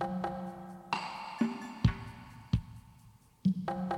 thank you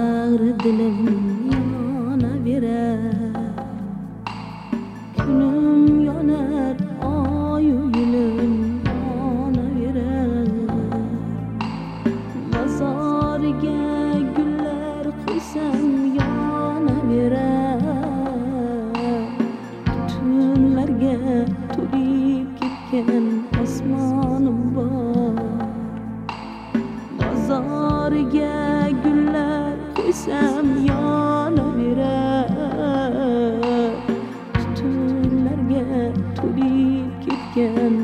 ağır dilim yana birer Külüm yanar ay yüzüm yana birer Mazarga güller koysam yana birer Tünlerge tulip gitken asmanım var. Mazar Mazarga tushsam yonaverar tutunlarga to'lib ketgan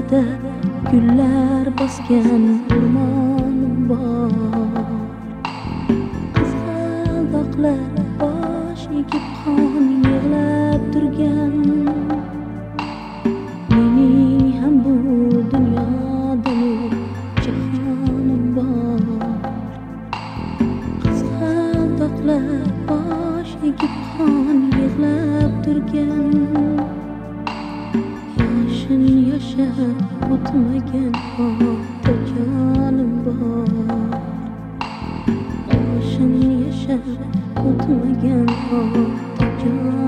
ko'zlarda gullar bosgan o'rmonim bor. Qizg'aldoqlar bosh egib qon yig'lab turgan hayotda jonim bor Qo'shin yashab o'tmagan hayotda jonim bor